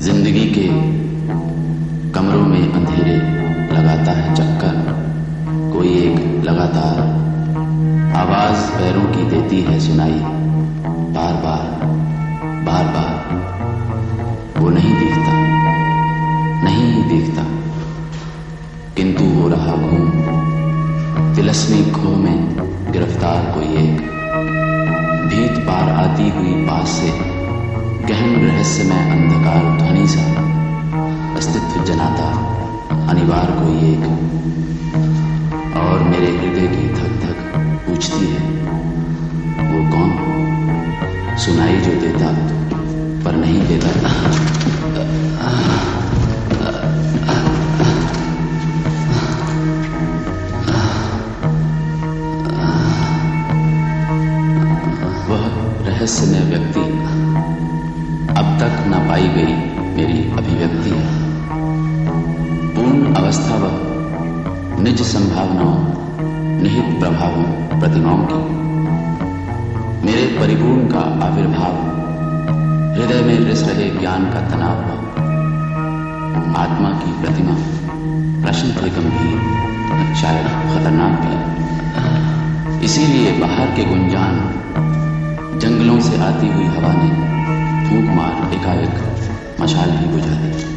ज़िंदगी के कमरों में अंधेरे लगाता है चक्कर। कोई एक लगातार आवाज़ पैरों की देती है सुनाई। बार बार बार बार वो नहीं दिखता नहीं दिखता। किंतु वो रहा घूम। तिलस्मी खो में गिरफ़्तार कोई एक। भीत पार आती हुई पास से गहन रहस्य में अंधकार ध्वनि सा अस्तित्व जनाता अनिवार्य कोई एक और मेरे हृदय की धक धक पूछती है, वो कौन? सुनाई जो देता, पर नहीं देता। वह रहस्यमय व्यक्ति न पाई गई मेरी अभिव्यक्ति। है पूर्ण अवस्था व निज संभावनाओं, निहित प्रभावों, प्रतिमाओं की। मेरे परिपूर्ण का आविर्भाव, हृदय में रिस रहे ज्ञान का तनाव आत्मा की प्रतिमा, प्रश्न थे गंभीर, शायद खतरनाक भी। इसीलिए बाहर के गुंजान, जंगलों से आती हुई हवा ने मार एक मशाल ही बुझा दी